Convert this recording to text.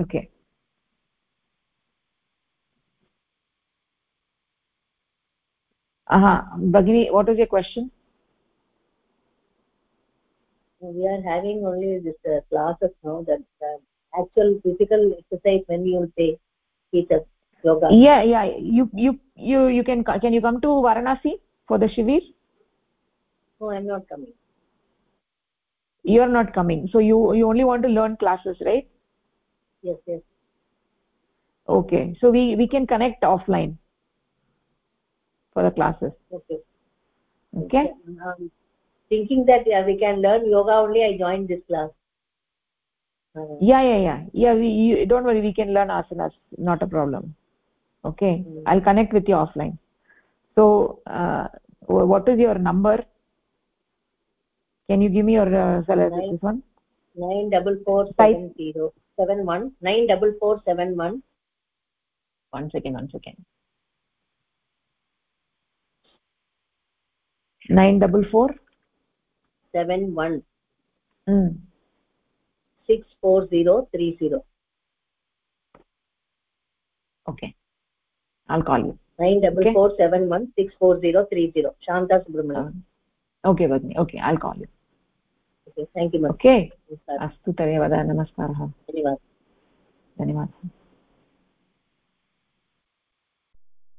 okay. Aha bagini what is your question? We are having only this uh, classes now that uh, actual physical exercise when you will say teacher yoga. Yeah yeah. You you you you can can you come to varanasi for the shivir? No i'm not coming. You are not coming. So you you only want to learn classes right yes yes. Okay so we we can connect offline for the classes. Okay. Okay? Um, thinking that yeah, we can learn yoga only i joined this class. Uh, yeah yeah yeah. Yeah we you, don't worry we can learn asanas not a problem. Okay? Mm. -hmm. i'll connect with you offline. So uh, what is your number? Can you give me your uh, salary this one nine double four seven zero. Seven one nine double four seven one one second one second. Nine double four? Seven one. Mm. six four zero three zero. Okay. I'll call you. Nine double okay. four seven one six four zero three zero. Shanta subramanian. Uh, okay bagni okay i'll call you okay. Thank you okay अस्तु तर्हि वद नमस्कारः। धन्यवादः। धन्यवादः।